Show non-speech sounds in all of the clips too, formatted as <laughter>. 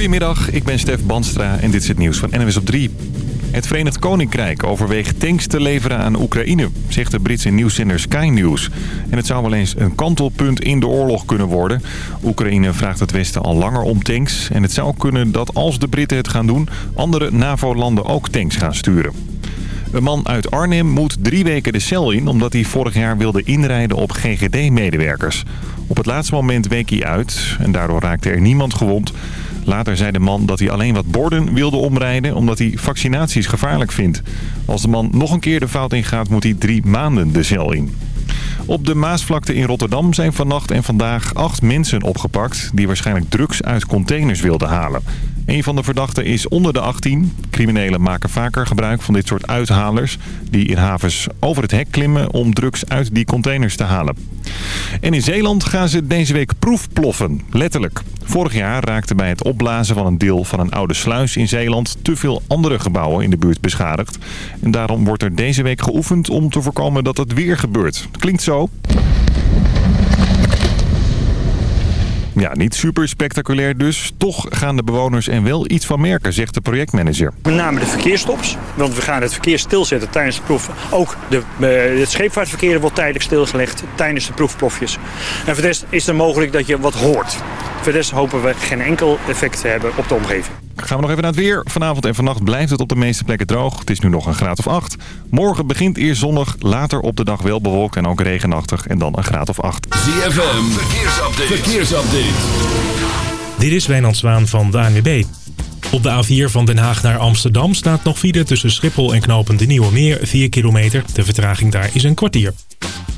Goedemiddag, ik ben Stef Banstra en dit is het nieuws van NWS op 3. Het Verenigd Koninkrijk overweegt tanks te leveren aan Oekraïne, zegt de Britse nieuwszender Sky News. En het zou wel eens een kantelpunt in de oorlog kunnen worden. Oekraïne vraagt het Westen al langer om tanks. En het zou kunnen dat als de Britten het gaan doen, andere NAVO-landen ook tanks gaan sturen. Een man uit Arnhem moet drie weken de cel in... omdat hij vorig jaar wilde inrijden op GGD-medewerkers. Op het laatste moment week hij uit en daardoor raakte er niemand gewond. Later zei de man dat hij alleen wat borden wilde omrijden... omdat hij vaccinaties gevaarlijk vindt. Als de man nog een keer de fout ingaat, moet hij drie maanden de cel in. Op de Maasvlakte in Rotterdam zijn vannacht en vandaag acht mensen opgepakt... die waarschijnlijk drugs uit containers wilden halen. Een van de verdachten is onder de 18. Criminelen maken vaker gebruik van dit soort uithalers... die in havens over het hek klimmen om drugs uit die containers te halen. En in Zeeland gaan ze deze week proefploffen, letterlijk. Vorig jaar raakte bij het opblazen van een deel van een oude sluis in Zeeland... te veel andere gebouwen in de buurt beschadigd. En daarom wordt er deze week geoefend om te voorkomen dat het weer gebeurt. Klinkt zo. Ja, niet super spectaculair dus. Toch gaan de bewoners er wel iets van merken, zegt de projectmanager. Met name de verkeersstops, want we gaan het verkeer stilzetten tijdens de proef. Ook de, uh, het scheepvaartverkeer wordt tijdelijk stilgelegd tijdens de proefplofjes. En voor is het mogelijk dat je wat hoort. Voor hopen we geen enkel effect te hebben op de omgeving. Gaan we nog even naar het weer. Vanavond en vannacht blijft het op de meeste plekken droog. Het is nu nog een graad of 8. Morgen begint eerst zonnig, later op de dag wel bewolkt en ook regenachtig. En dan een graad of 8. ZFM, verkeersupdate. verkeersupdate. Dit is Wijnand Zwaan van de ANWB. Op de A4 van Den Haag naar Amsterdam staat nog file tussen Schiphol en Knopen de Nieuwe Meer 4 kilometer. De vertraging daar is een kwartier.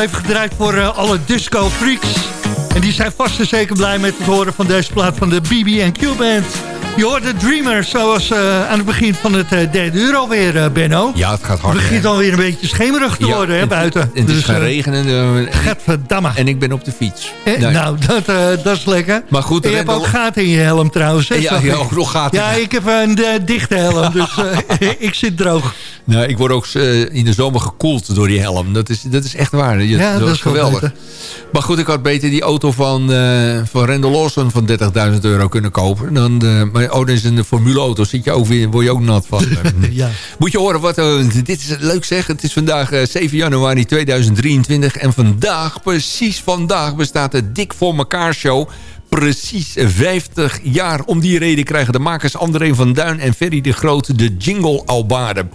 Even gedraaid voor uh, alle disco freaks. En die zijn vast en zeker blij met het horen van deze plaat van de BB&Q Band. Je hoort de Dreamer zoals uh, aan het begin van het uh, derde uur alweer, uh, Benno. Ja, het gaat hard. Het begint alweer een beetje schemerig te ja, worden hè, buiten. Het, het dus, is gaan regenen. Gadverdamme. En ik ben op de fiets. Eh, nee. Nou, dat, dat is lekker. Maar goed, je hebt ook gaten in je helm trouwens. Hè, ja, ja, ook nog gaten. Ja, ik heb een dichte helm, <laughs> dus <laughs> ik zit droog. Nou, ik word ook in de zomer gekoeld door die helm. Dat is, dat is echt waar. Je, ja, dat, dat is geweldig. Beter. Maar goed, ik had beter die auto van, van Randall Lawson van 30.000 euro kunnen kopen. Dan, maar, oh, dat is een formuleauto. Zit je ook weer, word je ook nat van. <laughs> ja. <laughs> Moet je horen, wat, uh, dit is leuk zeg. Het is vandaag 7 januari 2023. En vandaag, precies vandaag, bestaat de Dik voor elkaar show precies 50 jaar. Om die reden krijgen de makers André van Duin en Ferry de Groot de Jingle Albade.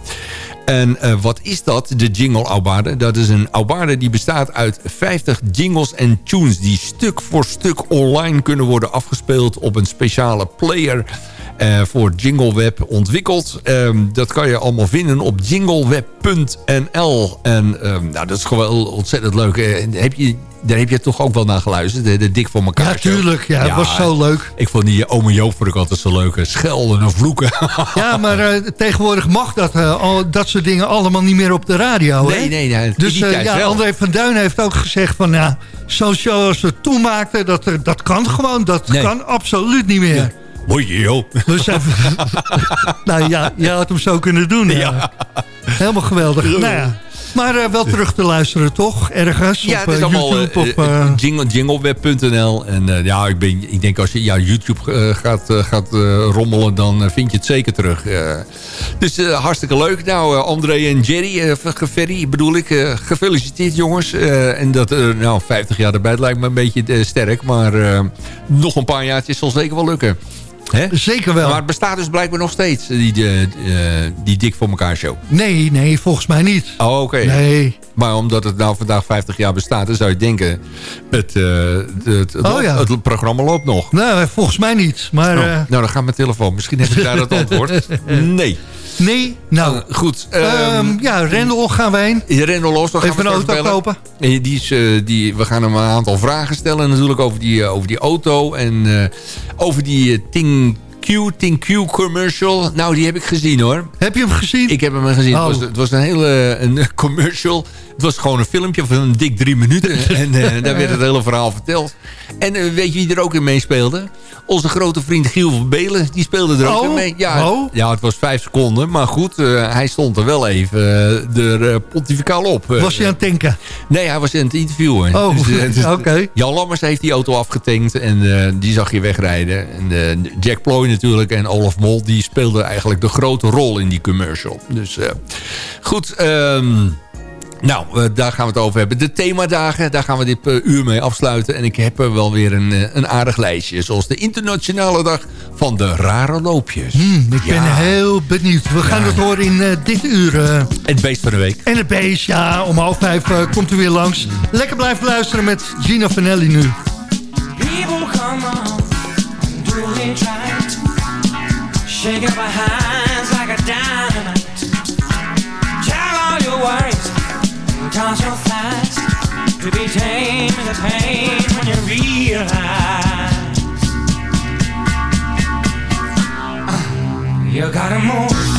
En uh, wat is dat, de Jingle Albade? Dat is een Albade die bestaat uit 50 jingles en tunes... die stuk voor stuk online kunnen worden afgespeeld op een speciale player... Uh, voor JingleWeb ontwikkeld. Um, dat kan je allemaal vinden op jingleweb.nl. En um, nou, dat is gewoon ontzettend leuk. Uh, heb je, daar heb je toch ook wel naar geluisterd. De, de Dik voor elkaar Ja, tuurlijk. Ja, ja, was zo leuk. Ik vond die ome Joop vond ik altijd zo leuk. Schelden en vloeken. <laughs> ja, maar uh, tegenwoordig mag dat, al, dat soort dingen allemaal niet meer op de radio. Nee, hè? nee, nee. Dus ja, André van Duin heeft ook gezegd van... Ja, zo'n show als we toen maakten, dat, dat kan gewoon. Dat nee. kan absoluut niet meer. Ja. Mooi joh. Dus <laughs> nou ja, je had hem zo kunnen doen. Ja. ja. Helemaal geweldig. Nou ja. Maar uh, wel terug te luisteren, toch? Ergens ja, op het is uh, allemaal, YouTube? Uh, jingle, jingleweb.nl. En ja, ik, ben, ik denk als je ja, YouTube gaat, gaat rommelen, dan vind je het zeker terug. dus hartstikke leuk. Nou, André en Jerry, Ferry bedoel ik. gefeliciteerd jongens. en dat, nou, 50 jaar erbij lijkt me een beetje sterk. Maar nog een paar jaartjes zal zeker wel lukken. He? Zeker wel. Maar het bestaat dus blijkbaar nog steeds, die, die, die Dik voor elkaar show. Nee, nee, volgens mij niet. Oh, oké. Okay. Nee. Maar omdat het nou vandaag 50 jaar bestaat, dan zou je denken... het, uh, het, het, oh, ja. het, programma loopt nog. Nou, volgens mij niet. Maar, oh, uh... Nou, dan gaat mijn telefoon. Misschien heb ik daar het antwoord. <laughs> Nee. Nee, nou. Uh, goed. Um, ja, Rendel gaan wij heen. Rendel los. Dan Even gaan we een auto bellen. kopen. Die is, uh, die, we gaan hem een aantal vragen stellen natuurlijk over die, uh, over die auto. En over die Ting... Q, Ting Q commercial. Nou, die heb ik gezien hoor. Heb je hem gezien? Ik heb hem gezien. Oh. Het, was, het was een hele een <laughs> commercial. Het was gewoon een filmpje van een dik drie minuten. <laughs> en uh, daar werd het hele verhaal verteld. En uh, weet je wie er ook in meespeelde? Onze grote vriend Giel van Belen. Die speelde er ook oh. in mee. Ja, oh. ja, het was vijf seconden. Maar goed, uh, hij stond er wel even er pontificaal op. Was hij aan het tanken? Nee, hij was in het interviewen. Oh, dus, <laughs> oké. Okay. Jan Lammers heeft die auto afgetankt. En die zag je wegrijden. En Jack Ploy natuurlijk. En Olaf Mol. Die speelden eigenlijk de grote rol in die commercial. Dus goed... Um, nou, uh, daar gaan we het over hebben. De themadagen, daar gaan we dit uh, uur mee afsluiten. En ik heb er wel weer een, uh, een aardig lijstje. Zoals de internationale dag van de rare loopjes. Hmm, ik ja. ben heel benieuwd. We gaan ja. het horen in dit uur. het beest van de week. En het beest, ja. Om half vijf komt u weer langs. Lekker blijven luisteren met Gino Vanelli nu. People come on, do. Like a dynamite. All your worries. Toss your to be tame in the pain when you realize uh, you gotta move.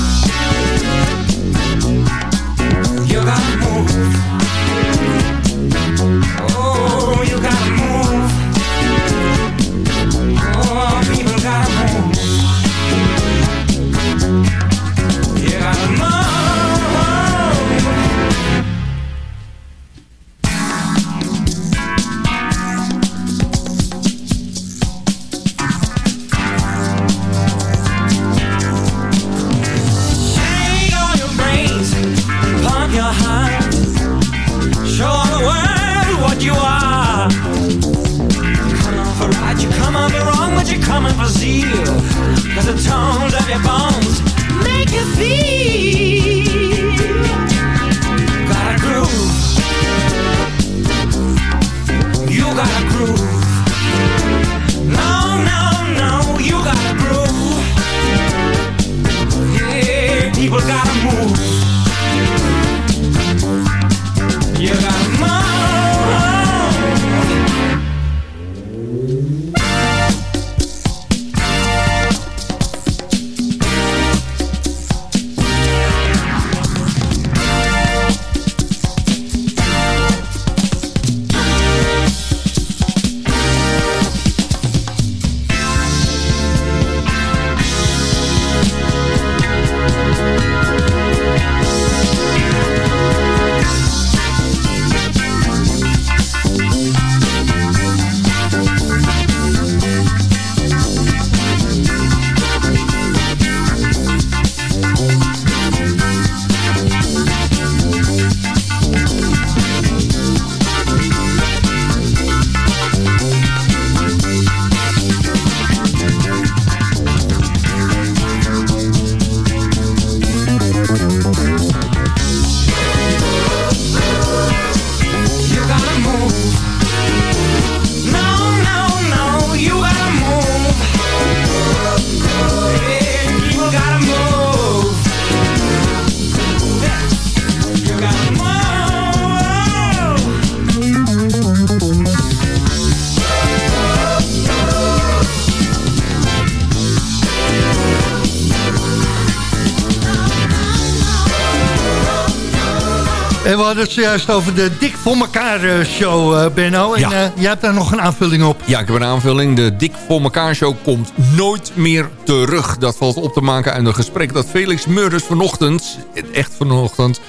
Hadden het zojuist over de Dik voor elkaar eh, show, uh, Benno. En Ja. eh, jij hebt daar nog een aanvulling op. Ja, ik heb een aanvulling. De Dik voor elkaar show komt nooit meer terug. Dat valt op te maken uit een gesprek dat Felix Meurders vanochtend, echt vanochtend,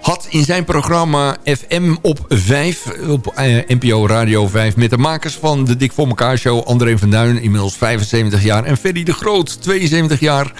had in zijn programma FM op 5, op eh, NPO Radio 5... met de makers van de Dik voor elkaar show, André van Duin, inmiddels 75 jaar... en Ferry de Groot, 72 jaar...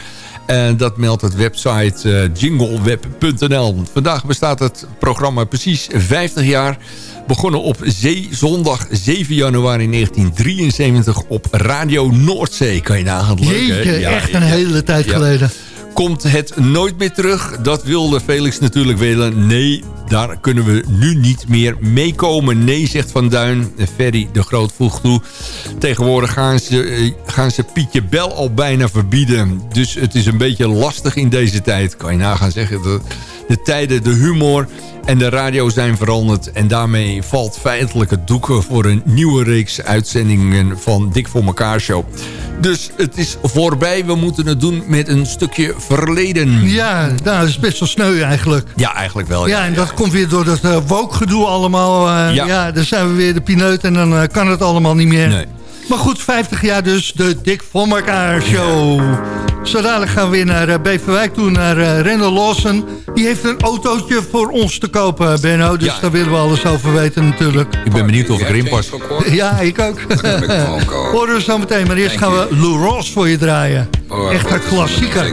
En dat meldt het website eh, jingleweb.nl. Vandaag bestaat het programma precies 50 jaar. Begonnen op zee, zondag 7 januari 1973 op Radio Noordzee. Kan je nagaan. Leuk? Jeetje, Ja, echt een ja. hele tijd Ja. geleden. Komt het nooit meer terug? Dat wilde Felix natuurlijk willen. Nee, daar kunnen we nu niet meer meekomen. Nee, zegt Van Duin. Ferry de Groot voegt toe. Tegenwoordig gaan ze, eh, gaan ze Pietje Bel al bijna verbieden. Dus het is een beetje lastig in deze tijd. Kan je nagaan zeggen. De, de tijden, de humor en de radio zijn veranderd. En daarmee valt feitelijk het doeken voor een nieuwe reeks uitzendingen van Dik voor elkaar show. Dus het is voorbij. We moeten het doen met een stukje verleden. Ja, nou, dat is best wel sneu eigenlijk. Ja, eigenlijk wel. Ja, en dat komt weer door dat uh, woke-gedoe allemaal. eh, Ja. ja. dan zijn we weer de pineut en dan eh, kan het allemaal niet meer. Nee. Maar goed, 50 jaar dus, de Dik voor elkaar show. Zo dadelijk gaan we weer naar Beverwijk toe, naar eh Rendel Lawson. Die heeft een autootje voor ons te kopen, Benno. Dus Ja. daar willen we alles over weten natuurlijk. Ik ben benieuwd of <laughs> ik erin pas. <laughs> Ja, ik ook. Horen we zo meteen, maar eerst gaan we Lou Ross voor je draaien. Echt een klassieker.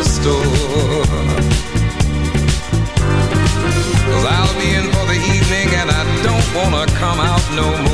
The store? Cause I'll be in for the evening and I don't wanna come out no more.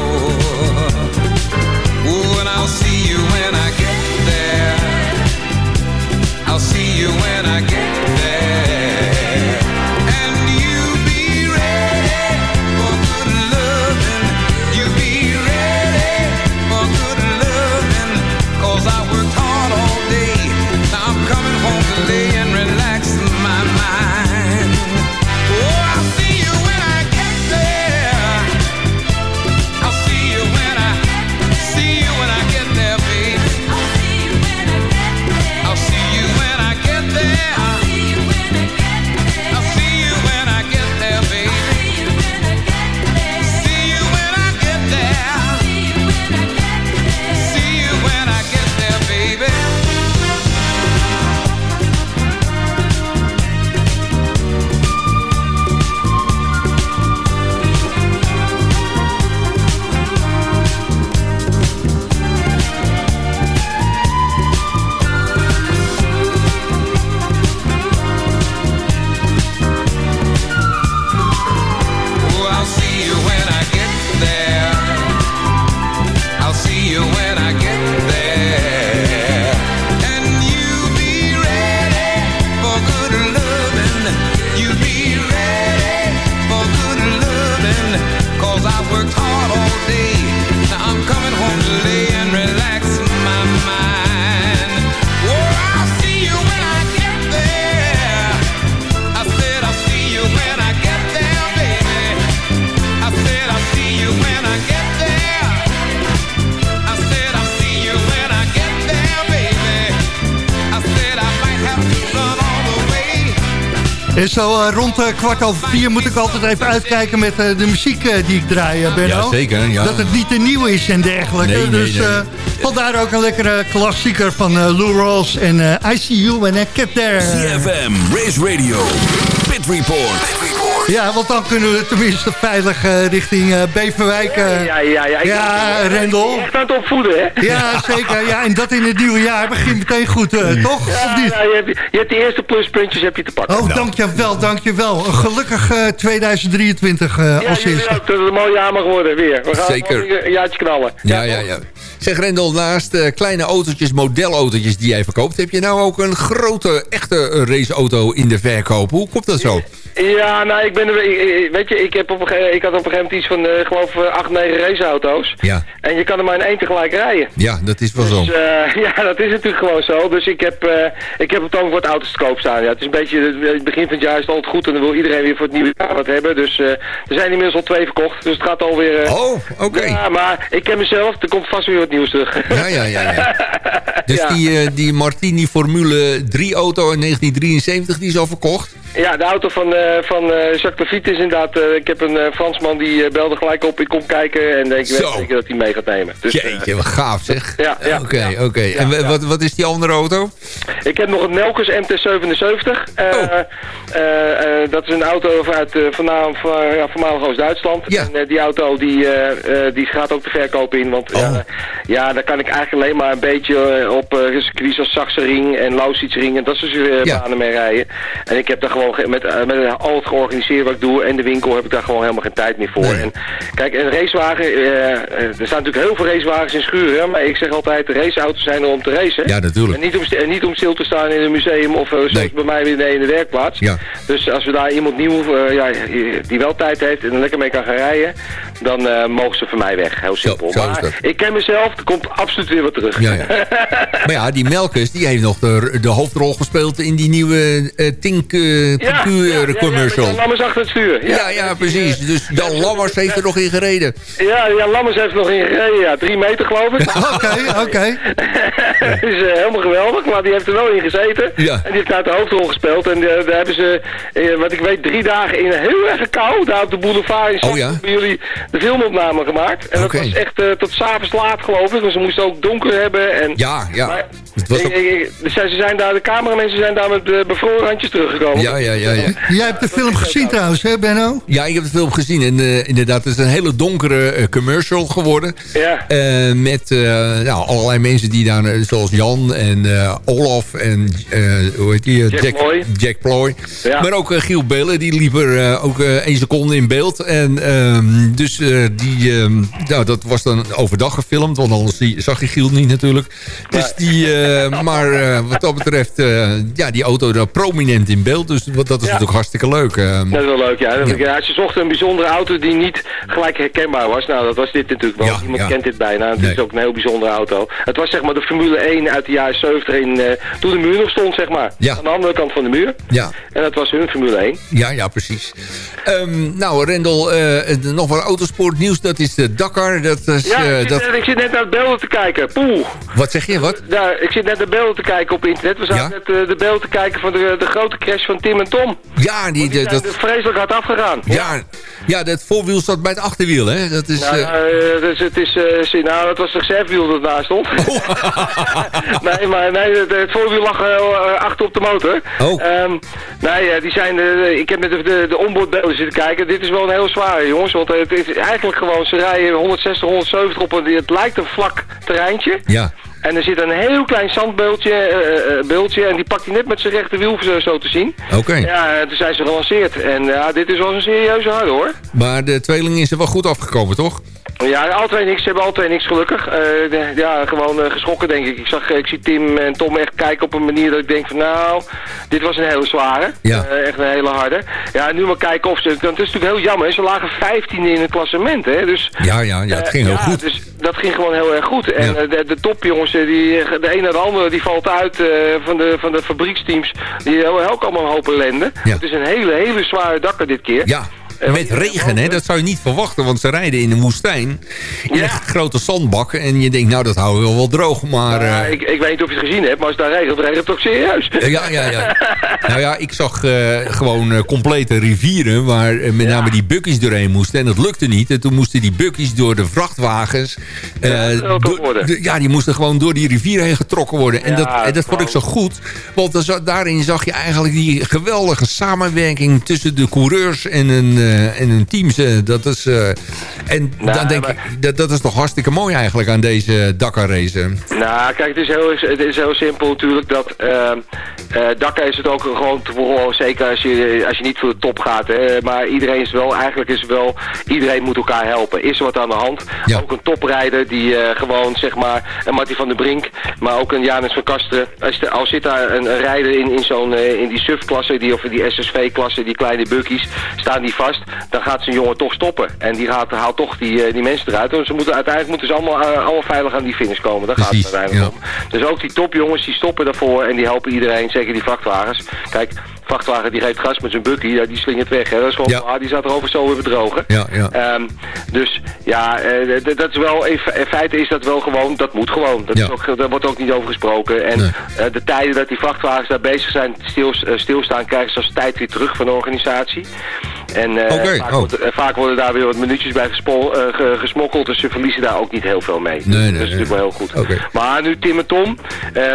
En zo eh, rond eh, kwart over vier moet ik altijd even uitkijken met eh, de muziek eh, die ik draai, Benno. Ja, zeker, ja. Dat het niet te nieuw is en dergelijke. Nee, nee, dus nee. vandaar ook een lekkere klassieker van eh, Lou Rawls en eh, I See You and I Get There. CFM, Race Radio, Pit Report. Ja, want dan kunnen we tenminste veilig eh, richting eh, Beverwijk. eh, Ja, ja, ja. Ik Ja, Rendel. Echt aan het opvoeden, hè? Ja, zeker. Ja, en dat in het nieuwe jaar begint meteen goed, eh, toch? Ja, Of niet? ja, je, hebt, je hebt de eerste pluspuntjes heb je te pakken. Oh, dankjewel, dankjewel. Een gelukkig eh, 2023 eh, ja, als jullie eerste. ook, dat het een mooi jaar mag worden weer. We gaan Zeker. een jaartje knallen. Ja, ja, ja. Zeg Rendel, naast eh, kleine autootjes, modelautootjes die jij verkoopt... heb je nou ook een grote, echte raceauto in de verkoop. Hoe komt dat zo? Ja, nou, ik ben er, weet je, ik, heb op een, ik had op een gegeven moment iets van, eh, geloof ik, 8, 9 raceauto's. Ja, En je kan er maar in één tegelijk rijden. ja dat is wel zo. Dus, eh, <laughs> ja, dat is natuurlijk gewoon zo. Dus ik heb, eh, ik heb het ogenblik wat auto's te koop staan. Ja, het is een beetje, het begin van het jaar is het altijd goed en dan wil iedereen weer voor het nieuwe jaar wat hebben. Dus eh, er zijn inmiddels al twee verkocht, dus het gaat alweer... eh, Oh, oké. Ja, maar ik ken mezelf, er komt vast weer wat nieuws terug. Ja, ja, ja. ja. <laughs> Dus Ja. die, eh, die Martini Formule 3 auto in 1973, die is al verkocht? Ja, de auto van, eh, van eh, Jacques Lafitte is inderdaad... eh, ik heb een eh, Fransman die eh, belde gelijk op, ik kom kijken en ik weet zeker dat hij mee gaat nemen. Dus, eh, Jeetje, wat gaaf zeg. Ja, Oké, ja. oké. En Ja, ja. wat, wat is die andere auto? Ik heb nog een Melkers MT-77. Eh, Oh. eh, eh, dat is een auto uit uh, voormalig, ja, voormalig Oost-Duitsland. Ja. En eh, die auto die, eh, eh, die gaat ook de verkoop in. Want Oh. ja, ja, daar kan ik eigenlijk alleen maar een beetje eh, op uh, circuits als Sachsenring en Lausitzring en dat soort uh, banen mee rijden. En ik heb daar gewoon ge- met, met al het georganiseerd wat ik doe en de winkel heb ik daar gewoon helemaal geen tijd meer voor. Nee. En, kijk, een racewagen, eh, eh, er staan natuurlijk heel veel racewagens in schuren, maar ik zeg altijd, de raceauto's zijn er om te racen. Ja, natuurlijk. En niet om, en niet om stil te staan in een museum of uh, zoals Nee. bij mij weer in de werkplaats. Ja. Dus als we daar iemand nieuw, uh, ja, die wel tijd heeft en er lekker mee kan gaan rijden, dan mogen ze voor mij weg. Heel simpel. zo maar ik ken mezelf, er komt absoluut weer wat terug. Ja, ja. <laughs> Maar ja, die Melkers, die heeft nog de, de hoofdrol gespeeld in die nieuwe Tink ja, ja, commercial. Jan Lammers achter het stuur. Ja, ja, precies. Dus Jan Lammers heeft er nog in gereden. Ja, Jan Lammers heeft er nog in gereden, ja. Drie meter geloof ik. <laughs> Oké, oké. <laughs> Is uh, helemaal geweldig, maar die heeft er wel in gezeten. Ja. En die heeft daar de hoofdrol gespeeld. En uh, daar hebben ze, uh, wat ik weet, drie dagen in heel erg kou, daar op de boulevard in Oh, ja? hebben jullie de filmopname gemaakt. En dat was echt tot s'avonds laat geloof ik, want ze moesten ook donker hebben. En, Ja, ja. Maar, Het was ook- ze zijn daar, de cameramensen zijn daar met bevroren handjes teruggekomen. Ja, ja, ja, ja. Jij hebt de film gezien trouwens, hè Benno? Ja, ik heb de film gezien. En uh, inderdaad, het is een hele donkere uh, commercial geworden. Ja. Uh, met uh, nou, allerlei mensen die daar, zoals Jan en uh, Olaf en hoe heet die? Jack Ploy. Jack Ploy. Ja. Maar ook Giel Belen, die liep er ook één seconde in beeld. En um, dus die, um, nou, dat was dan overdag gefilmd, want anders die, zag je Giel niet natuurlijk. Dus die, maar wat dat betreft, ja, die auto daar prominent in beeld. Dus dat is Ja. natuurlijk hartstikke leuk. Um, Dat is wel leuk, ja. Ja. ja. Ze zochten een bijzondere auto die niet gelijk herkenbaar was. Nou, dat was dit natuurlijk wel. Ja, Iemand ja. kent dit bijna. Het Nee. is ook een heel bijzondere auto. Het was zeg maar de Formule 1 uit de jaren 70 in, eh, toen de muur nog stond, zeg maar. Ja. Aan de andere kant van de muur. ja. En dat was hun Formule 1. Ja, ja, precies. Ehm, nou, Rendel, eh, nog wat autosportnieuws. Dat is de Dakar. Dat is, Ja, eh, ik, zit dat... net, ik zit net naar de beelden te kijken. Poeh. Wat zeg je, wat? Daar, ik zit net de beelden te kijken op internet. We zaten Ja? net de beelden te kijken van de, de grote crash van Tim en Tom. Ja, die, Die dat, vreselijk hard afgegaan. ja, ja, dat voorwiel zat bij het achterwiel, hè? Dat is... Nou, eh, eh, dus het is, eh, nou, het was de reservewiel dat daar stond. <laughs> nee, maar nee, het, het voorwiel lag eh, achter op de motor. Oh. Ehm, nee, die zijn, ik heb met de, de, de onboardbeelden zitten kijken. Dit is wel een heel zware, jongens. Want het is eigenlijk gewoon, ze rijden 160, 170 op een, het lijkt een vlak terreintje. ja. En er zit een heel klein zandbeeldje eh, eh, beeldje, en die pakt hij net met zijn rechterwiel zo, zo te zien. Oké. Ja, eh, toen zijn ze gelanceerd. En ja, dit is wel een serieuze harde hoor. Maar de tweeling is er wel goed afgekomen, toch? Ja, twee niks. Ze hebben twee niks gelukkig. Eh, de- ja, gewoon eh, geschrokken denk ik. Ik, zag, ik zie Tim en Tom echt kijken op een manier dat ik denk van nou, dit was een hele zware. Ja. Eh, echt een hele harde. Ja, nu maar kijken of ze, want het is natuurlijk heel jammer. Ze lagen 15 in het klassement hè. Dus, Ja, ja, ja, het ging heel ja, goed. Dus dat ging gewoon heel erg goed. En Ja. de, de topjongens, die, de een naar de andere, die valt uit van, de, van de fabrieksteams. Die hebben ook allemaal een hoop ellende. Ja. Het is een hele, hele zware dakker dit keer. Ja. Eh, Met regen, hè? Dat zou je niet verwachten, want ze rijden in een woestijn. In Ja. een grote zandbak. En je denkt, nou, dat houden we wel wel droog. Maar Ja, eh, ik, ik weet niet of je het gezien hebt, maar als het daar regent, regent het ook serieus. ja, ja, ja. nou ja, ik zag eh, gewoon eh, complete rivieren... waar eh, met name die buggies doorheen moesten. En dat lukte niet. En toen moesten die buggies door de vrachtwagens... eh, Ja, door- de- ja, die moesten gewoon door die rivier heen getrokken worden. En dat, en dat vond ik zo goed. Want daarin zag je eigenlijk die geweldige samenwerking... tussen de coureurs en eh, en hun teams. eh, dat is, eh, en Nou, dan denk maar- ik, dat, dat is toch hartstikke mooi eigenlijk aan deze Dakar race. Nou, kijk, het is heel, het is heel simpel natuurlijk dat ehm eh Dakar is het ook gewoon te zeker als je, als je niet voor de top gaat. Hè, maar iedereen is wel, eigenlijk is het wel, iedereen moet elkaar helpen. Is er wat aan de hand? Ja. Ook een toprijder die eh, gewoon, zeg maar, een Marty van der Brink, maar ook een Janus van Kasteren. Als, de- als zit daar een, een rijder in, in, zo'n, eh, in die SUV-klasse, die, of die SSV-klasse, die kleine buggies, staan die vast, dan gaat zo'n jongen toch stoppen. En die gaat, haalt toch die, eh, die mensen eruit. Dus ze moeten, uiteindelijk moeten ze allemaal, eh, allemaal veilig aan die finish komen. Daar gaat het uiteindelijk ja. om. Dus ook die topjongens die stoppen daarvoor en die helpen iedereen, zeker die vrachtwagens. Kijk, vrachtwagen die geeft gas met zijn bukkie, ja, die slingert weg. Hè. Dat is gewoon Ja. klaar, die staat erover zo weer bedrogen. Ja, ja. Ehm, dus ja, eh, dat is wel, in fe- in feite is dat wel gewoon, dat moet gewoon. Dat Ja. is ook, daar wordt ook niet over gesproken. En Nee. de tijden dat die vrachtwagens daar bezig zijn stil, eh, stilstaan, krijgen ze als tijd weer terug van de organisatie. En eh, vaak, oh. wordt- eh, vaak worden daar weer wat minuutjes bij eh, ge- gesmokkeld, dus ze verliezen daar ook niet heel veel mee. Nee, nee, dat is natuurlijk wel heel goed. Maar nu Tim en Tom,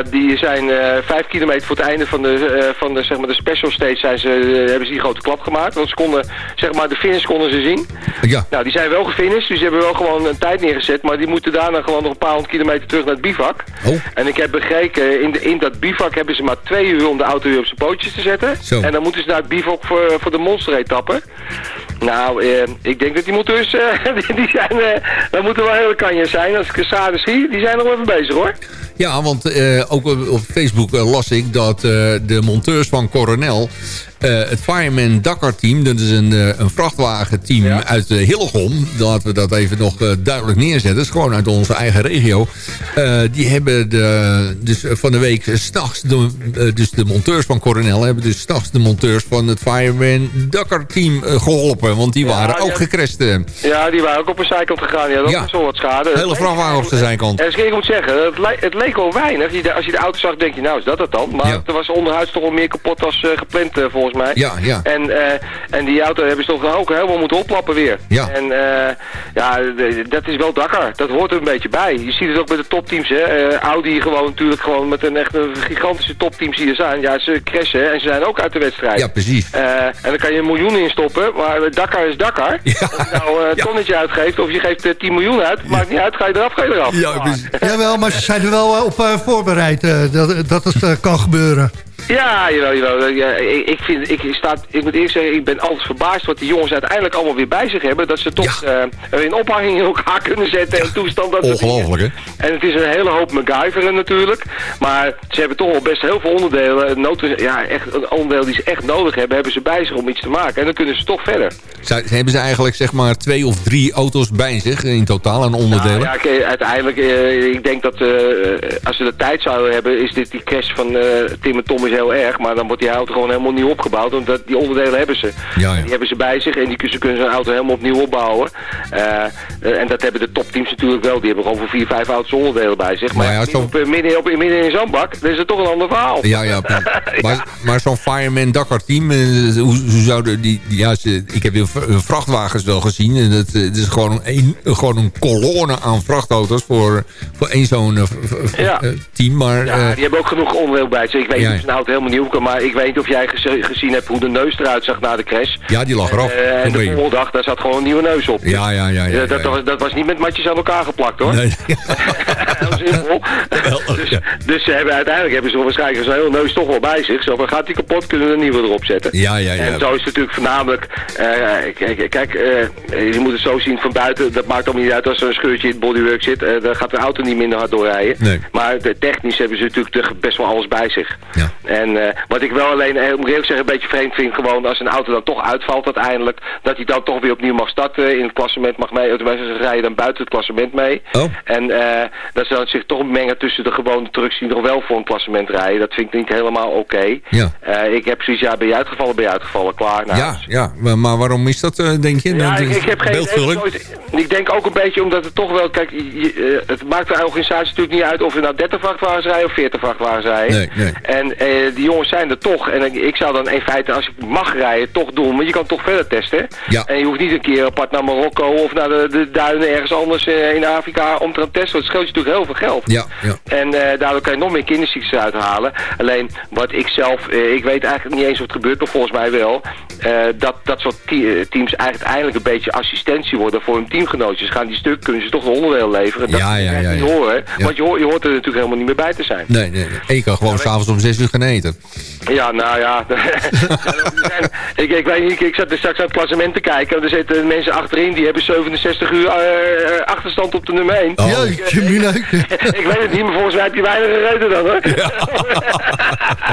die zijn vijf kilometer voor het einde van de, van de, zeg maar, de special stage zijn ze, hebben ze die grote klap gemaakt. Want ze konden, zeg maar, de finish konden ze zien. Ja, Nou, die zijn wel gefinished, dus die hebben wel gewoon een tijd neergezet. Maar die moeten daarna gewoon nog een paar honderd kilometer terug naar het bivak. Oh. En ik heb begrepen, in, de, in dat bivak hebben ze maar twee uur om de auto weer op zijn pootjes te zetten. Zo. En dan moeten ze naar het bivak voor, voor de Nou, eh, ik denk dat die monteurs, eh, <laughs> die, die zijn, eh, dat moeten wel hele kanjes zijn. Als ik de zie, die zijn nog even bezig hoor. Ja, want eh, ook op Facebook eh, las ik dat eh, de monteurs van Coronel... het Fireman Dakar team, dat is een, een vrachtwagenteam Ja. uit Hillegom. Laten we dat even nog duidelijk neerzetten. Dat is gewoon uit onze eigen regio. Die hebben de, dus van de week s'nachts... De, dus de monteurs van Coronel hebben dus s'nachts de monteurs van het Fireman Dakar team eh, geholpen. Want die Ja, waren ook ja. eh. Ja, die waren ook op een zijkant gegaan. Ja, dat Ja. was wel wat schade. Hele vrachtwagen op de zijkant. En ik moet zeggen, het, le- wel weinig. Je- Als je de auto zag, denk je, nou is dat het dan? Maar Ja. er was onderhuids toch wel meer kapot als eh, gepland eh, volgens mij. Ja, ja. En, eh, en die auto hebben ze toch ook helemaal moeten oplappen weer. Ja. En ja, dat is wel Dakar. Dat hoort er een beetje bij. Je ziet het ook bij de topteams. Hè. Audi gewoon natuurlijk gewoon met een echt een gigantische topteams die er zijn. Ja, ze crashen en ze zijn ook uit de wedstrijd. Ja, precies. En dan kan je een miljoen in stoppen, maar Dakar is Dakar. Ja. Of je nou <laughs> een tonnetje uitgeeft of je geeft eh, 10 miljoen uit, maakt niet uit, ga je eraf, ga je eraf. Ja, precies. Jawel, maar ze zijn er wel op eh, voorbereid eh, dat, dat het eh, kan gebeuren. Ja, jawel, jawel. Ja, ik, ik, vind, ik, staat, ik moet eerst zeggen, ik ben altijd verbaasd wat die jongens uiteindelijk allemaal weer bij zich hebben. Dat ze toch eh, een ophanging in elkaar <laughs> kunnen zetten en toestand. Dat. Ongelooflijk, hè? En het is een hele hoop MacGyveren natuurlijk. Maar ze hebben toch wel best heel veel onderdelen. Ja, echt een onderdeel die ze echt nodig hebben, hebben ze bij zich om iets te maken. En dan kunnen ze toch verder. Zij- hebben ze eigenlijk zeg maar twee of drie auto's bij zich in totaal aan onderdelen? Nou, ja, uiteindelijk, eh, ik denk dat eh, als ze de tijd zouden hebben, is dit die crash van eh, Tim en Tom is heel erg. Maar dan wordt die auto gewoon helemaal nieuw opgebouwd. Want dat, die onderdelen hebben ze. Ja, ja. Die hebben ze bij zich en die ze kunnen zo'n auto helemaal opnieuw opbouwen. Eh, eh, en dat hebben de topteams natuurlijk wel. Die hebben gewoon voor vier, vijf auto's onderdelen bij zich. Maar Nou ja, ja, zo- op, eh, midden, op, midden in zo'n bak, dan is het toch een ander verhaal. Ja, ja. <laughs> Maar, maar zo'n Fireman Dakar team, hoe, hoe zouden die... die- Ja, ze, ik heb eh, vrachtwagens wel gezien. En het, eh, het is gewoon een, gewoon een kolonne aan vrachtauto's voor, voor één zo'n team. Maar Ja, die hebben ook genoeg onderdeel bij zich. Ik weet niet of zijn helemaal nieuw kan, maar ik weet niet of jij gezien hebt hoe de neus eruit zag na de crash. ja, die lag eraf. Eh, en de volgende dag, daar zat gewoon een nieuwe neus op. Ja, ja, ja. ja, Ja, dat. Was, dat was niet met matjes aan elkaar geplakt hoor. Nee. <laughs> Heel simpel. <laughs> dus, ja. dus ze hebben, uiteindelijk hebben ze waarschijnlijk zo'n hele neus toch wel bij zich. Zo van gaat die kapot, kunnen we een nieuwe erop zetten. Ja, ja, ja. En zo is het natuurlijk voornamelijk, eh, kijk, kijk eh, je moet het zo zien van buiten, dat maakt allemaal niet uit als er een scheurtje in het bodywork zit, dan gaat de auto niet minder hard doorrijden. Nee. Maar de, technisch hebben ze natuurlijk best wel alles bij zich. Ja. En wat ik wel alleen, moet ik zeggen, een beetje vreemd vind, gewoon als een auto dan toch uitvalt uiteindelijk, dat hij dan toch weer opnieuw mag starten, in het klassement mag mee, of tenminste ze rijden dan buiten het klassement mee. Oh. En dat ze dan zich toch mengen tussen de gewoon de trucks die nog wel voor een klassement rijden. Dat vind ik niet helemaal oké. Ja. Eh, ik heb precies, ja, ben je uitgevallen, ben je uitgevallen, klaar. Nou, Ja, ja, maar, maar waarom is dat, eh, denk je? Ja, Dat ik, heb geen. Nooit- Ik denk ook een beetje omdat het toch wel... Kijk, je- eh, het maakt de organisatie natuurlijk niet uit of er nou 30 vrachtwagens rijden of 40 vrachtwagens rijden. Nee, nee. En eh, die jongens zijn er toch. En ik, zou dan in feite, als je mag rijden, toch doen. Want je kan toch verder testen. Ja. En je hoeft niet een keer apart naar Marokko of naar de, de duinen ergens anders in Afrika om te gaan testen. Want het scheelt je natuurlijk heel veel geld. Ja, ja. En daardoor kan je nog meer kinderziektes uithalen. Alleen wat ik zelf, eh, ik weet eigenlijk niet eens of het gebeurt, maar volgens mij wel. eh, dat dat soort te- eh, teams uiteindelijk een beetje assistentie worden voor hun teamgenootjes. Gaan die stuk, kunnen ze toch de onderdeel leveren. Dat Ja, ja, je ja, niet ja. horen. Ja. Want je, hoort- je hoort er natuurlijk helemaal niet meer bij te zijn. Nee, nee, nee. En je kan gewoon s'avonds om zes uur gaan eten. Ja, nou ja. Zijn- <laughs> ik, ik weet niet, ik zat er straks aan het klassement te kijken. Er zitten mensen achterin die hebben 67 uur eh, achterstand op de nummer 1. Oh. Jeetje, mina. <laughs> ik weet het niet, maar volgens mij heb je weinig gereden dan hoor.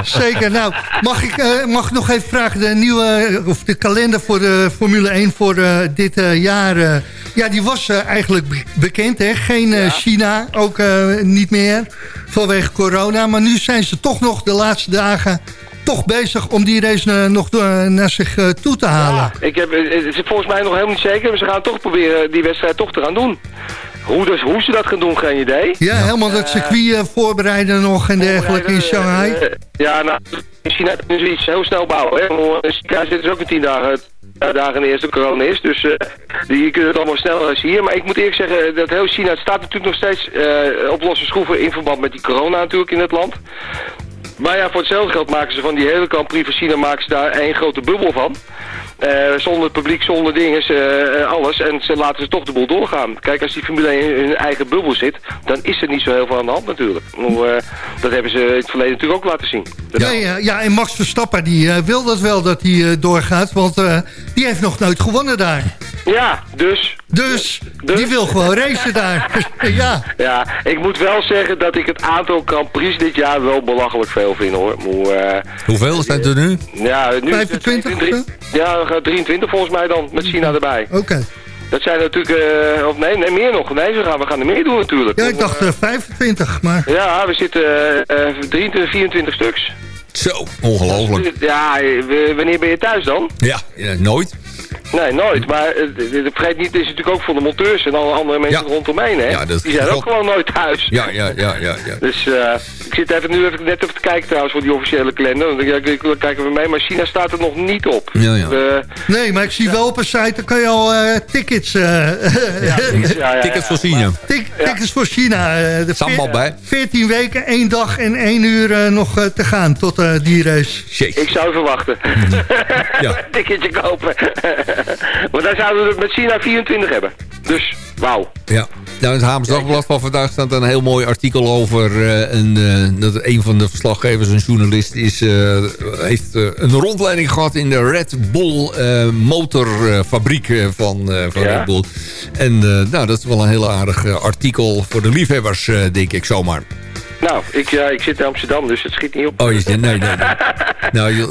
<laughs> Zeker. Nou, mag ik, eh, mag ik nog even vragen, de nieuwe, of de kalender voor de Formule 1 voor eh, dit eh, jaar, eh, ja, die was eh, eigenlijk be- bekend, hè? Geen eh, China, ook eh, niet meer, vanwege corona. Maar nu zijn ze toch nog de laatste dagen toch bezig om die race eh, nog eh, naar zich eh, toe te halen. Ik heb, het is volgens mij nog helemaal niet zeker, maar ze gaan toch proberen die wedstrijd toch te gaan doen. Hoe, dus, hoe ze dat gaan doen, geen idee. Ja, helemaal dat circuit voorbereiden nog en dergelijke in Shanghai. Ja, nou, in China kunnen ze iets heel snel bouwen. Hè. China zitten ze ook in tien dagen, tien dagen eerst de corona is. Dus eh, die kunnen het allemaal sneller als hier. Maar ik moet eerlijk zeggen, dat heel China het staat natuurlijk nog steeds eh, op losse schroeven in verband met die corona natuurlijk in het land. Maar ja, voor hetzelfde geld maken ze van die hele Grand Prix van China maken ze daar één grote bubbel van. Eh, zonder publiek, zonder dingen, eh, alles. En ze laten ze toch de boel doorgaan. Kijk, als die Formule 1 in hun eigen bubbel zit, dan is er niet zo heel veel aan de hand natuurlijk. Nou, eh, dat hebben ze in het verleden natuurlijk ook laten zien. Ja, ja, ja, en Max Verstappen die, eh, wil dat wel dat hij eh, doorgaat, want eh, die heeft nog nooit gewonnen daar. ja, dus Dus, Dus? die wil gewoon racen daar. <laughs> ja, Ja, ik moet wel zeggen dat ik het aantal Grand Prix dit jaar wel belachelijk veel vind hoor. Eh, Hoeveel zijn er nu? ja, nu is het 25 of 23 Ja, we gaan 23 volgens mij dan, met China erbij. oké. Dat zijn natuurlijk, eh, of nee, nee, meer nog. Nee, we gaan, we gaan er meer doen natuurlijk. Ja, ik dacht eh, 25, maar... Ja, we zitten eh, eh, 23, 24 stuks. Zo, ongelooflijk. Ja, eh, wanneer ben je thuis dan? Ja, nooit. Nee, nooit. Maar d- vergeet niet, het is natuurlijk ook voor de monteurs en alle andere mensen Ja. rondomheen, hè? Ja, dat Die zijn ook gewoon nooit thuis. Ja, ja, ja, ja. ja. Dus eh, ik zit even, nu even net even te kijken trouwens voor die officiële kalender. Want ik, ik, ik- kijken we mee, maar China staat er nog niet op. Ja, ja. Eh, Nee, maar ik zie wel op een site, dan kan je al eh, tickets... eh, <laughs> <laughs> ja, ja, ja, Tickets voor China. tickets voor China. de Sambal bij. 14 weken, 1 dag en 1 uur nog te gaan tot eh, die race. Jeetje. Ik zou even wachten. Ja. <laughs> Een ticketje kopen. <laughs> maar dan zouden we het met China 24 hebben. Dus, wauw. Ja. Nou, in het Haams Dagblad van vandaag staat een heel mooi artikel over... eh, een, eh, dat een van de verslaggevers, een journalist, is, eh, heeft een rondleiding gehad... in de Red Bull motorfabriek van, van Ja. Red Bull. En nou, dat is wel een heel aardig artikel voor de liefhebbers, denk ik zomaar. Nou, ik, ja, ik zit in Amsterdam, dus het schiet niet op. Oh, je zegt, nee, nee, nee. <laughs> Nou, je,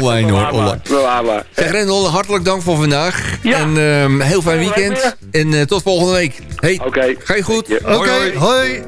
online hoor, online. Zeg Rendel, hartelijk dank voor vandaag. Ja. En ehm, heel fijn weekend. En eh, tot volgende week. Hey, Oké. ga je goed? Ja. Oké, Hoi, hoi. hoi.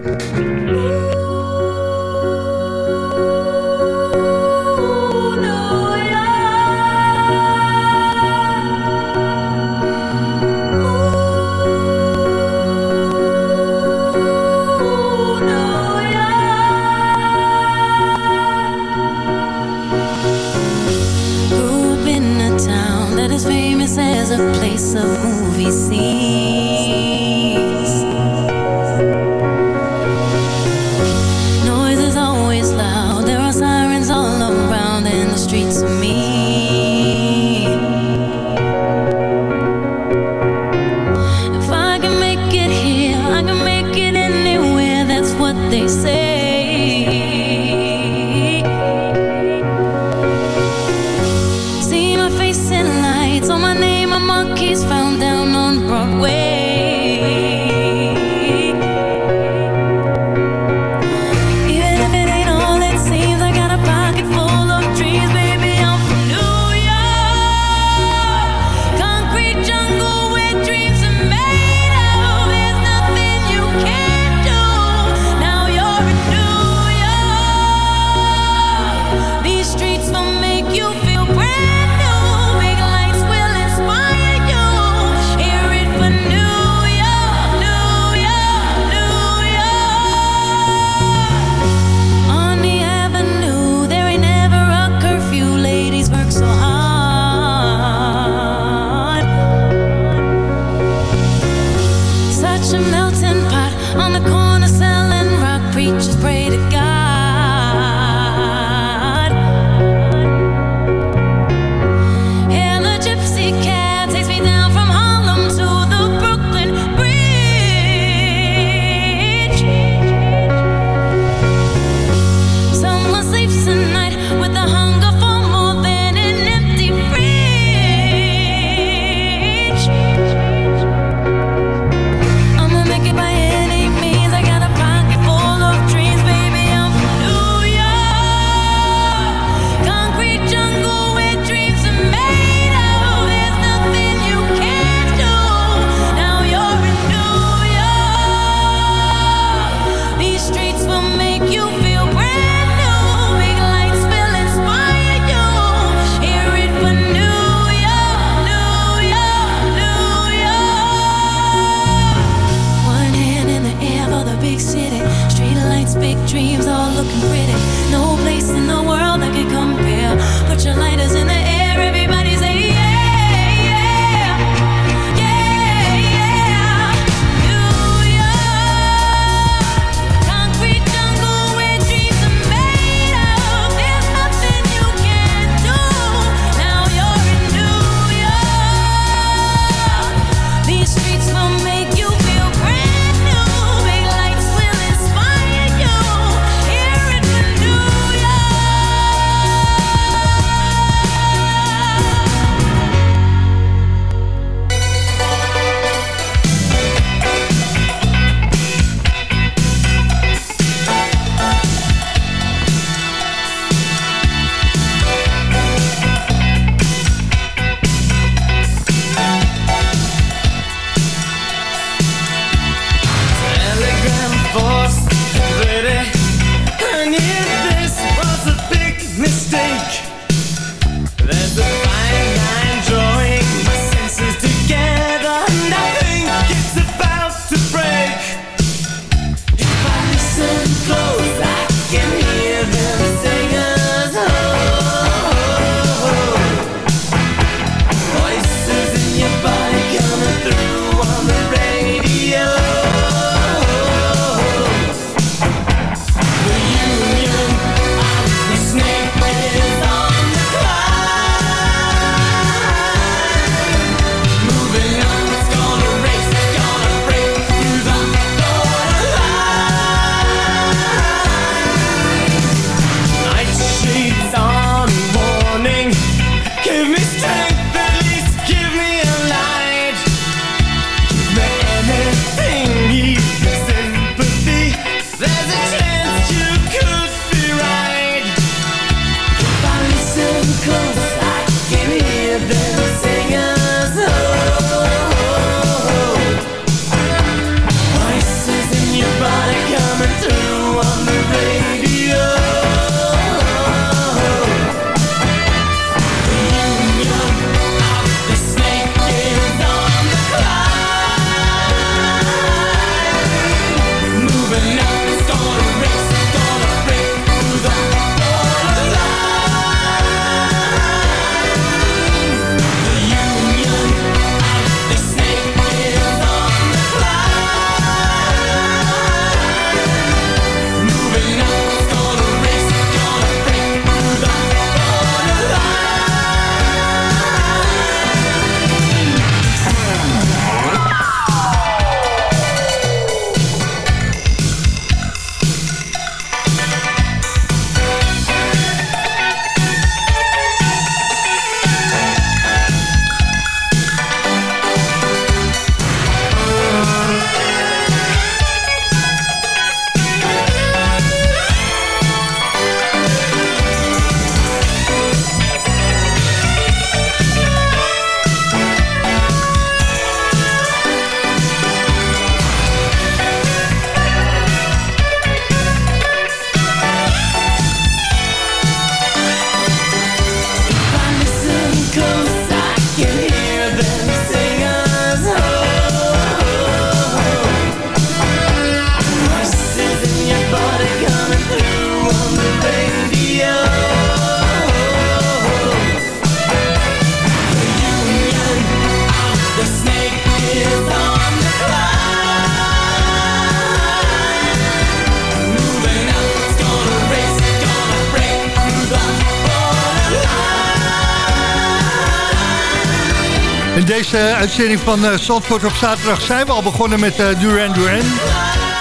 uitzending van uh, op zaterdag zijn we al begonnen met eh, Duran Duran.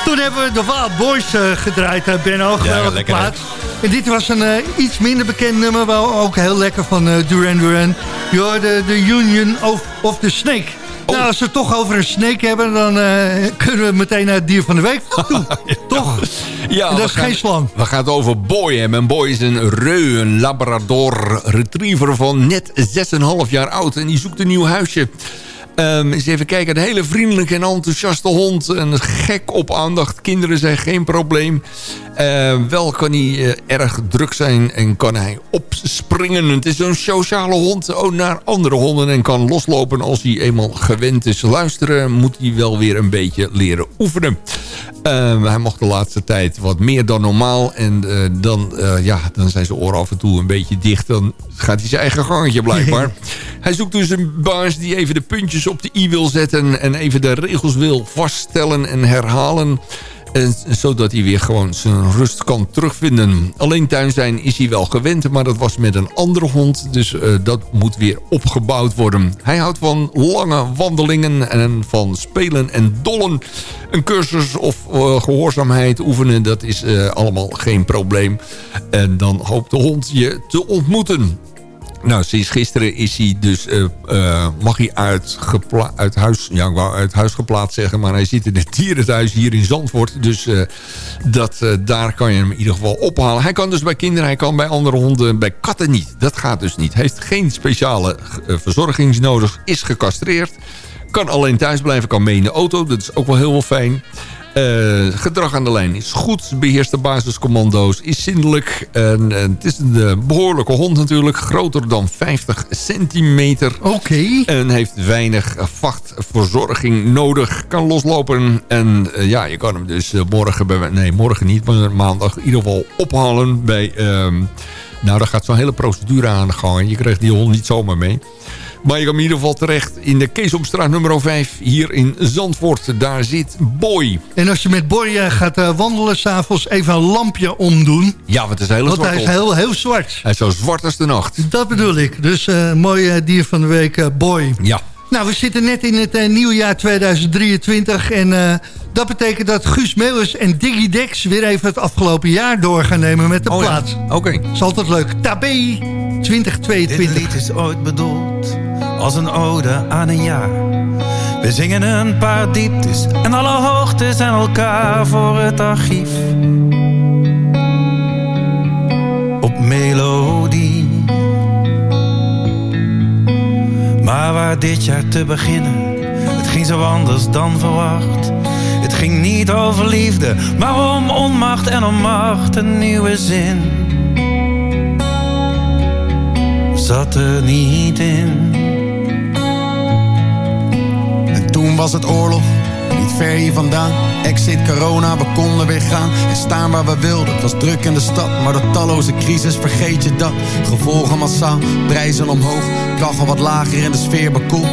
Toen hebben we de Wild Boys uh, gedraaid, uh, Benno. Geweldige ja. En dit was een iets minder bekend nummer, wel ook heel lekker van Duran Duran. Je de, de Union of, the Snake. Oh. Nou, als we het toch over een snake hebben, dan kunnen we meteen naar het dier van de week toe. <laughs> Toch? Ja, dat is geen slang. We gaan het over Boy hebben. En Boy is een reu, een labrador retriever van net 6,5 jaar oud. En die zoekt een nieuw huisje. Um, eens even kijken, een hele vriendelijke en enthousiaste hond. Een gek op aandacht. Kinderen zijn geen probleem. Ehm, wel kan hij eh, erg druk zijn en kan hij opspringen. Het is een sociale hond oh naar andere honden en kan loslopen als hij eenmaal gewend is. Luisteren moet hij wel weer een beetje leren oefenen. Ehm, hij mocht de laatste tijd wat meer dan normaal. En eh, dan, eh, ja, dan zijn zijn oren af en toe een beetje dicht. Dan gaat hij zijn eigen gangetje blijkbaar. <laughs> hij zoekt dus een baas die even de puntjes op de i wil zetten... en even de regels wil vaststellen en herhalen... En, zodat hij weer gewoon zijn rust kan terugvinden. Alleen tuin zijn is hij wel gewend, maar dat was met een andere hond. Dus eh, dat moet weer opgebouwd worden. Hij houdt van lange wandelingen en van spelen en dollen. Een cursus of eh, gehoorzaamheid oefenen, dat is eh, allemaal geen probleem. En dan hoopt de hond je te ontmoeten. Nou, sinds gisteren is hij dus, eh, eh, mag hij uit, uit, huis, ja, ik uit huis geplaatst zeggen, maar hij zit in het dierenthuis hier in Zandvoort. Dus eh, dat, daar kan je hem in ieder geval ophalen. Hij kan dus bij kinderen, hij kan bij andere honden, bij katten niet. Dat gaat dus niet. Hij heeft geen speciale verzorging nodig, is gecastreerd. Kan alleen thuis blijven, kan mee in de auto. Dat is ook wel heel wel fijn. Eh, gedrag aan de lijn is goed. Beheerst de basiscommando's. Is zindelijk. En, eh, het is een eh, behoorlijke hond natuurlijk. Groter dan 50 centimeter. Oké. En heeft weinig vachtverzorging nodig. Kan loslopen. En ja, je kan hem dus morgen... Bij, nee, morgen niet. Maar maandag in ieder geval ophalen bij... ehm, nou, daar gaat zo'n hele procedure aan de gang. Je krijgt die hond niet zomaar mee. Maar je kan in ieder geval terecht in de Keesomstraat nummer 5 hier in Zandvoort. Daar zit Boy. En als je met Boy eh, gaat eh, wandelen s'avonds, even een lampje omdoen. Ja, want het is een hele Want hij is heel, heel zwart. Hij is zo zwart als de nacht. Dat bedoel ik. Dus eh mooi dier van de week, Boy. Ja. Nou, we zitten net in het eh, nieuwjaar 2023. En eh, dat betekent dat Guus Meeuwis en Diggy Dex... weer even het afgelopen jaar door gaan nemen met de Oh ja, plaats. Oké. Is altijd leuk. Tabé Dit 2022. lied is ooit bedoeld als een ode aan een jaar. We zingen een paar dieptes en alle hoogtes aan elkaar voor het archief. Op melodie. Maar waar dit jaar te beginnen, het ging zo anders dan verwacht. Het ging niet over liefde, maar om onmacht en om macht, een nieuwe zin zat er niet in. Toen was het oorlog, niet ver hier vandaan. Exit corona, we konden weer gaan en staan waar we wilden. Het was druk in de stad, maar door talloze crisis vergeet je dat. Gevolgen massaal, prijzen omhoog, kachel wat lager en de sfeer bekoeld.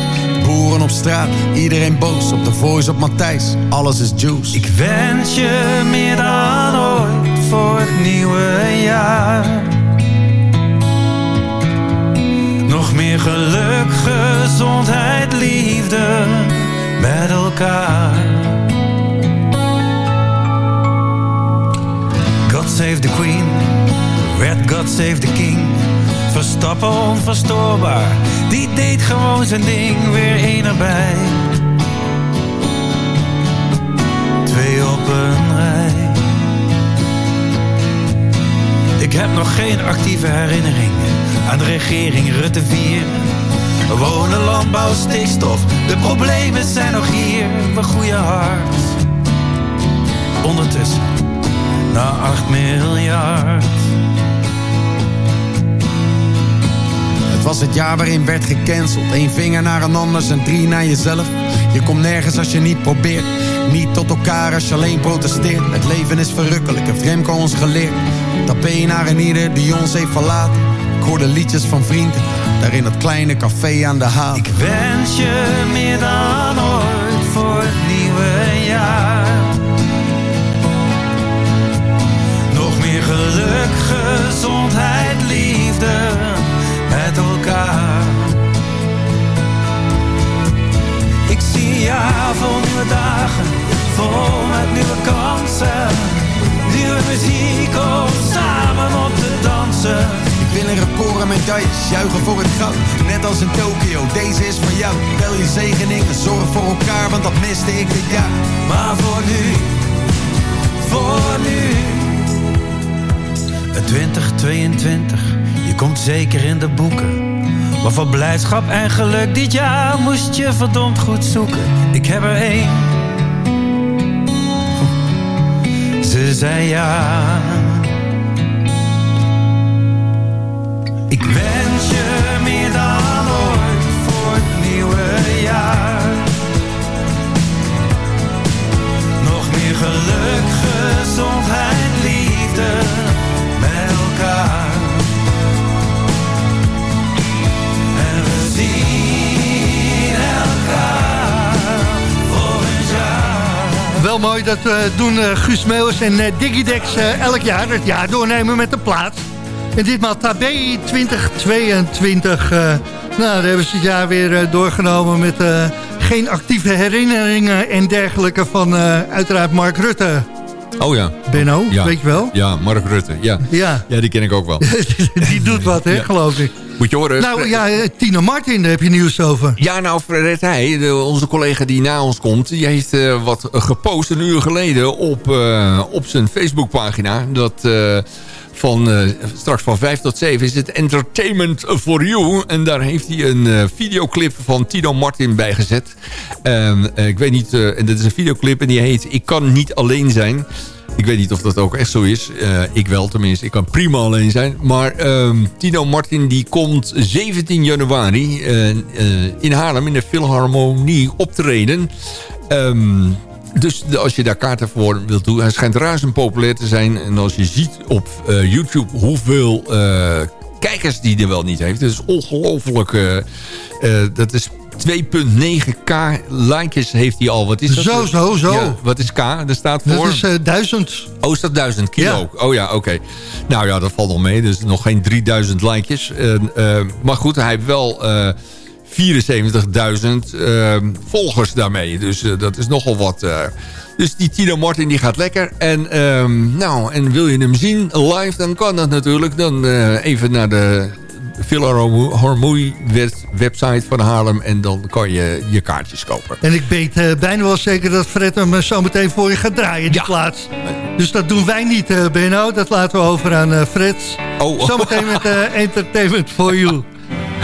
Boeren op straat, iedereen boos, op de voice op Matthijs, alles is juice. Ik wens je meer dan ooit voor het nieuwe jaar. Nog meer geluk, gezondheid, liefde met elkaar. God save the queen, red God save the king. Verstappen onverstoorbaar, die deed gewoon zijn ding weer één erbij. Twee op een rij. Ik heb nog geen actieve herinnering aan de regering Rutte 4. Wonen, landbouw, stikstof, de problemen zijn nog hier. We groeien hard. Ondertussen, na 8 miljard. Het was het jaar waarin werd gecanceld. Eén vinger naar een ander en drie naar jezelf. Je komt nergens als je niet probeert. Niet tot elkaar als je alleen protesteert. Het leven is verrukkelijk, heeft Remco ons geleerd. Tapé naar een ieder die ons heeft verlaten. Ik hoorde liedjes van vrienden, daar in dat kleine café aan de haven. Ik wens je meer dan ooit voor het nieuwe jaar. Nog meer geluk, gezondheid, liefde met elkaar. Ik zie jaar vol nieuwe dagen, vol met nieuwe kansen. Nieuwe muziek om samen op te dansen. Een record en medailles, juichen voor het goud. Net als in Tokio, deze is voor jou. Tel je zegeningen, zorg voor elkaar, want dat miste ik dit jaar. Maar voor nu, voor nu. Het 2022, je komt zeker in de boeken. Maar voor blijdschap en geluk dit jaar moest je verdomd goed zoeken. Ik heb er één. Ze zei ja. Ik wens je meer dan ooit voor het nieuwe jaar. Nog meer geluk, gezondheid, liefde met elkaar. En we zien elkaar volgend jaar. Wel mooi, dat eh, doen eh, Guus Meeuwis en eh, Digidex eh, elk jaar. Het jaar doornemen met de plaat. En ditmaal Tabé 2022. eh, nou, daar hebben ze het jaar weer eh, doorgenomen met eh, geen actieve herinneringen en dergelijke van eh, uiteraard Mark Rutte. Oh ja. Benno, Ja. weet je wel? Ja, Mark Rutte. Ja. Ja. ja, die ken ik ook wel. <laughs> Die doet wat, hè, geloof ik. Moet je horen. Nou ja, Tino Martin, daar heb je nieuws over. Ja, nou, Fred Heij, de- onze collega die na ons komt... die heeft eh, wat gepost een uur geleden op, eh, op zijn Facebookpagina. Dat eh, van eh, straks van 5 tot 7 is het Entertainment for You. En daar heeft hij een eh, videoclip van Tino Martin bijgezet. Ehm, eh, ik weet niet, en dat is een videoclip en die heet Ik kan niet alleen zijn... Ik weet niet of dat ook echt zo is. Ik wel tenminste. Ik kan prima alleen zijn. Maar ehm, Tino Martin die komt 17 januari in Haarlem in de Philharmonie optreden. Ehm, dus als je daar kaarten voor wilt doen... Hij schijnt razend populair te zijn. En als je ziet op eh, YouTube hoeveel eh, kijkers die er wel niet heeft... Dat is ongelooflijk. eh, dat is 2,9k likes heeft hij al. Wat is dat? Zo, zo, zo. Ja, wat is K? Dat staat voor... Dat is eh, duizend. Oh, is dat 1000 kilo? Oh ja, oké. Nou ja, dat valt nog mee. Dus nog geen 3000 likejes. En, eh, maar goed, hij heeft wel 74.000 eh, volgers daarmee. Dus eh, dat is nogal wat. eh. dus die Tino Martin die gaat lekker. En, ehm, nou, en wil je hem zien live, dan kan dat natuurlijk. Dan eh, even naar de Philharmonie web- website van Haarlem. En dan kan je je kaartjes kopen. En ik weet bijna wel zeker dat Fred hem zo meteen voor je gaat draaien, die plaats. Dus dat doen wij niet, eh Benno. Dat laten we over aan eh, Fred. Oh. Zometeen met <laughs> Entertainment for You.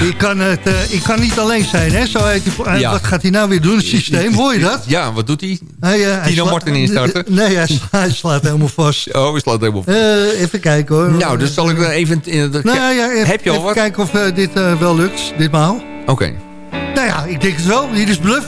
Ik kan, het, eh, ik kan niet alleen zijn, hè? Zo heet die, eh, Ja. Wat gaat hij nou weer doen? Het systeem, hoor je dat? Ja, wat doet hij? Hij, hij Tino Martin instarten? Nee, hij, sla- hij slaat helemaal vast. Oh, we slaat helemaal Eh, even kijken hoor. Nou, dus zal ik even... in de- Nou, ja, even, Heb je al even wat? kijken of dit wel lukt, ditmaal. Oké. Nou ja, ik denk het wel. Hier is Bluff.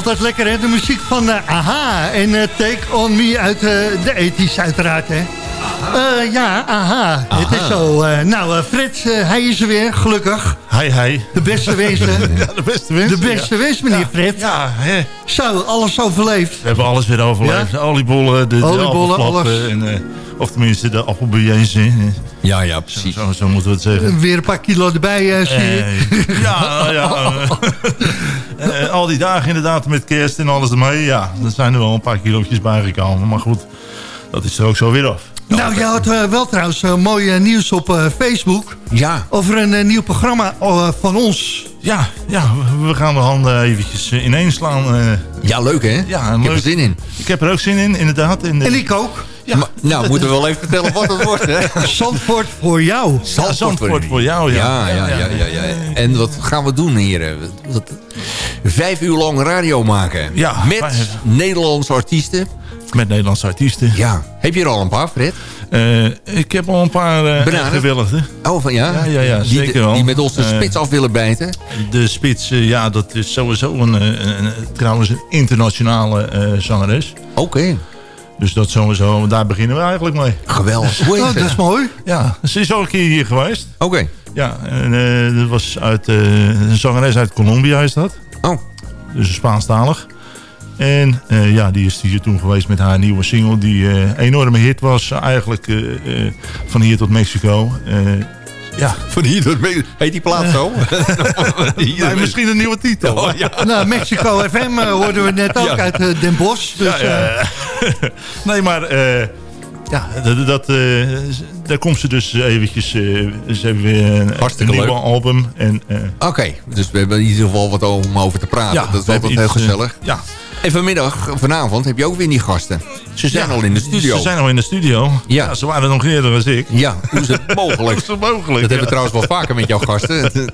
Altijd lekker hè, de muziek van eh, Aha en eh, Take On Me uit eh, de ethisch uiteraard hè. Ja, aha. Het is zo. nou, Fred, eh, hij is er weer, gelukkig. Hi, hi. De beste wensen. <laughs> Ja, de beste wens. De beste wens, meneer Fred. Ja, hè. Zo, alles overleefd. We hebben alles weer overleefd. De oliebollen, de, de Oliebollen, alles. En, of tenminste de hè. Ja, ja, precies. Zo, zo moeten we het zeggen. Weer een paar kilo erbij, eh, zie je. Eh, ja, ja. <laughs> eh, eh, al die dagen inderdaad met kerst en alles ermee. Ja, er zijn er wel een paar kilootjes bijgekomen. Maar goed, dat is er ook zo weer af. Nou, jij had eh, wel trouwens eh, mooi eh, nieuws op eh, Facebook. Ja. Over een nieuw programma eh, van ons. Ja, ja, we- we gaan de handen eventjes ineens slaan. Ja, leuk hè? Ja, Ik heb er zin in. Ik heb er ook zin in, inderdaad. En, En ik ook. Ja. Maar, nou, moeten we wel even vertellen wat het wordt hè? <laughs> Zandvoort voor jou. Zandvoort, Zandvoort voor jou, ja. Ja, ja, ja, ja, ja. En wat gaan we doen, heren? Wat- Vijf uur lang radio maken. Ja, Met. Nederlandse artiesten. Met Nederlandse artiesten. Ja. Heb je er al een paar, Fred? Eh, ik heb al een paar eh Bananen? gewilligden. Oh, van ja? Ja, ja, ja, die, zeker wel. Die met ons de Eh, spits af willen bijten. De spits, eh, ja, dat is sowieso een, eh, een, een- trouwens een internationale eh, zangeres. Oké. Dus dat sowieso, daar beginnen we eigenlijk mee. Geweldig. Oh, dat is mooi. Ja, ze is al een keer hier geweest. Oké. Ja, en eh, dat was uit, eh, een zangeres uit Colombia is dat. Oh. Dus Spaanstalig. En eh, ja, die is hier toen geweest met haar nieuwe single. Die eh, een enorme hit was. Eigenlijk eh, eh, van hier tot Mexico. Eh, ja. Van hier tot Mexico. Heet die plaat zo? <laughs> Misschien een nieuwe titel. Oh, ja. Nou, Mexico FM uh, hoorden we net ook Ja. uit Den Bosch. Dus, Ja, ja, ja. <laughs> nee, maar eh, ja, dat, dat, eh, daar komt ze dus eventjes. eh, ze hebben weer een, Hartstikke een nieuwe album. En, Oké, dus we hebben in ieder geval wat om over te praten. Ja, dat is we altijd hebben heel gezellig. ja. En vanmiddag, vanavond, heb je ook weer die gasten. Ze zijn Ja, al in de studio. Ze zijn al in de studio. Ja. Ja. ze waren nog eerder dan ik. Ja, hoe is het mogelijk? <laughs> Hoe is het mogelijk? Dat hebben we trouwens wel vaker met jouw gasten. <laughs>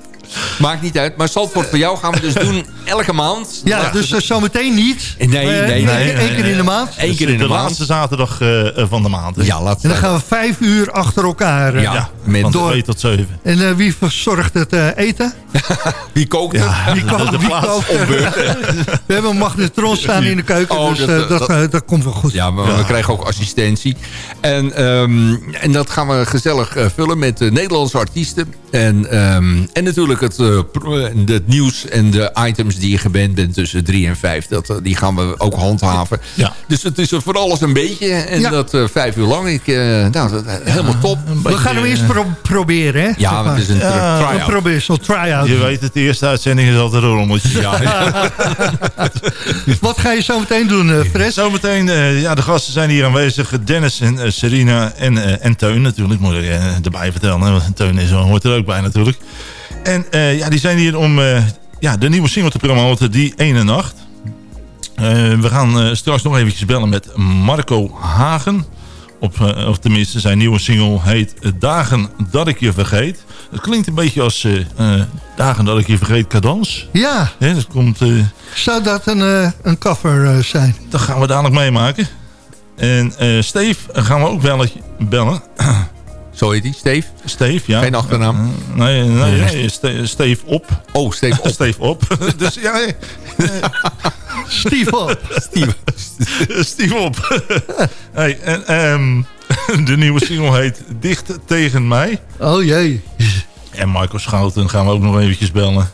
Maakt niet uit. Maar Zandvoort voor jou gaan we dus <laughs> doen elke maand. ja, dus eh, zometeen niet. Nee, nee, Eh, nee, één keer in de maand. Eén keer in de de maand. laatste zaterdag eh, van de maand. Ja, laat En dan gaan we vijf uur achter elkaar. Ja, Ja, met van door. 2 tot 7. En eh, wie verzorgt het eh, eten? <laughs> Wie kookt het? Wie kookt de wie plaats kookt het? <laughs> We hebben een magnetron staan in de keuken, Oh, dus dat, dat, dat- dat komt wel goed. Ja, maar we krijgen ook assistentie. En, ehm, en dat gaan we gezellig eh, vullen met eh, Nederlandse artiesten. En, ehm, en natuurlijk het, eh, eh, het nieuws en de items die je gewend bent tussen drie en vijf. Dat, eh, die gaan we ook handhaven. Ja. Dus het is voor alles een beetje. En Ja. dat vijf uur lang. Ik, nou, dat, helemaal top. we gaan hem eerst pro- proberen, hè? Ja, het is een try-out. proberen zo'n try-out. Je weet het, de eerste uitzending is altijd een rommeltje. Ja, <laughs> <laughs> Wat ga je zo meteen doen, Fred? Zometeen, eh, ja, de gasten zijn hier aanwezig. Dennis en Serena en, eh, en Teun natuurlijk, moet ik erbij vertellen. Teun is, hoort er ook bij natuurlijk. En eh, ja, die zijn hier om eh, ja, de nieuwe single te promoten, Die Ene Nacht. Eh, we gaan straks nog eventjes bellen met Marco Hagen. Op, of tenminste, zijn nieuwe single heet Dagen dat ik je vergeet. Het klinkt een beetje als Dagen dat ik je vergeet cadans. Ja, dat komt... zou dat een, een cover zijn? dat gaan we dadelijk meemaken. En Steve gaan we ook bellen. bellen. Zo heet die, Steve? Steve, ja. Geen achternaam? Eh, nee, nee, nee, Ste- Steve op. Oh, Steve op. <laughs> Steve op. <laughs> dus ja, <laughs> Steve op. Steve. Steve op. hey, en, ehm, de nieuwe single heet Dicht tegen mij. Oh jee. En Michael Schouten gaan we ook nog eventjes bellen.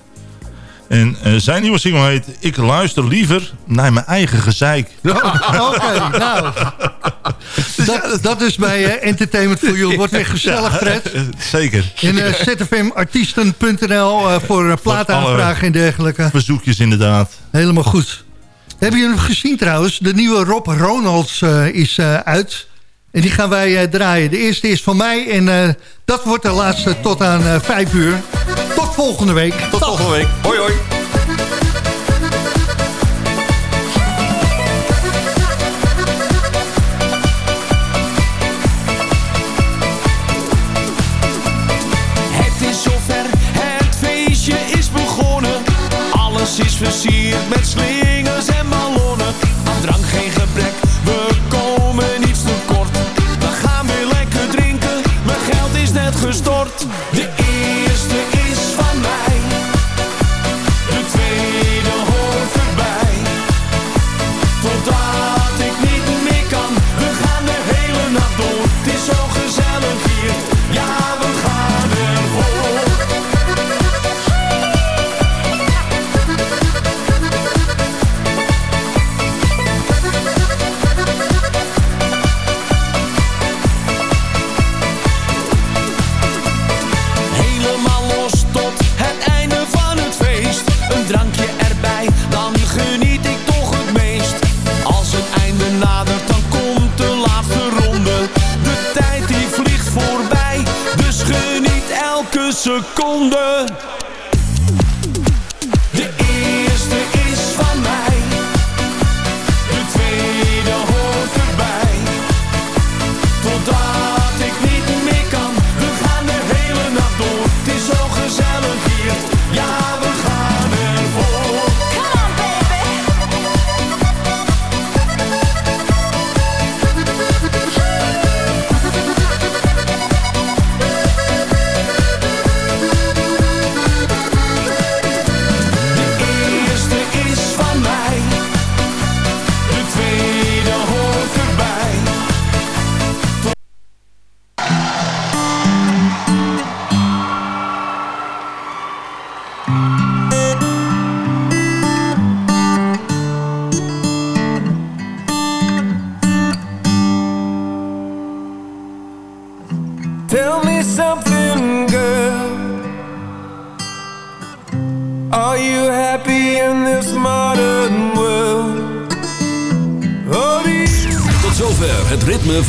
En eh, zijn nieuwe single heet Ik luister liever naar mijn eigen gezeik. <laughs> Oké, nou. <laughs> Dat, dat is bij eh, Entertainment for You. Wordt weer gezellig, Fred. Eh, Zeker. In uh, zfmartiesten.nl voor plaataanvragen en dergelijke. Verzoekjes inderdaad. Helemaal goed. Hebben jullie hem gezien trouwens? De nieuwe Rob Ronalds is uit. En die gaan wij uh, draaien. De eerste is van mij. En uh, dat wordt de laatste tot aan uh, vijf uur. Tot volgende week. Tot Dag. volgende week. Hoi hoi. Het is zover, het feestje is begonnen. Alles is versierd met slingers